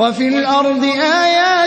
وَفِي الْأَرْضِ آيَاتٌ